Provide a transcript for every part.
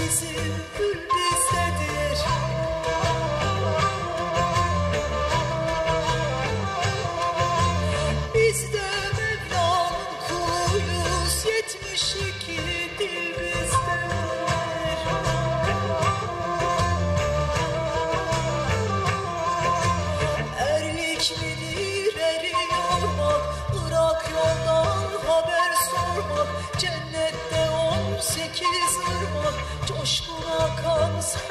bizim gül bizdedir songs.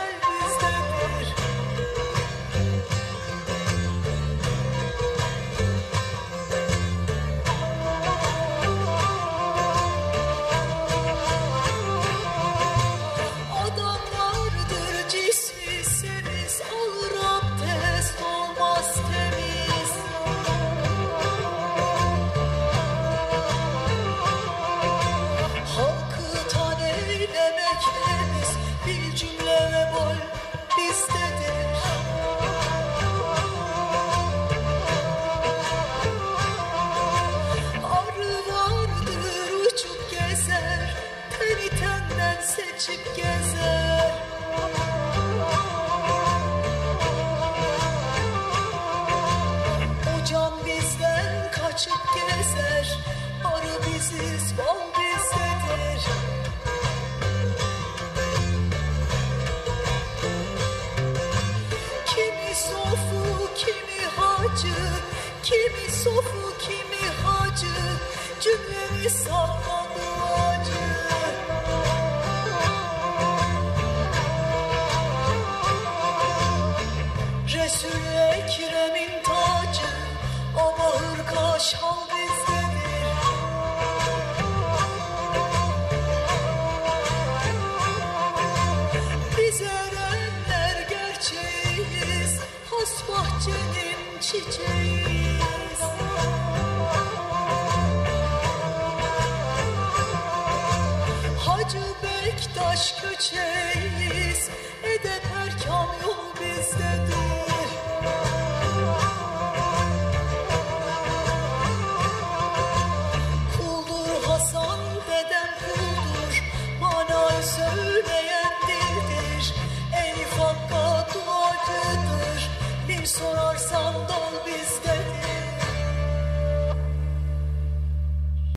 seçip gezer. O can bizden kaçıp gezer. Arı biziz bal bizdedir. Kimi sofu kimi hacı. Kimi sofu kimi hacı. Cümlemiz saklan 一点痴情。sorarsan da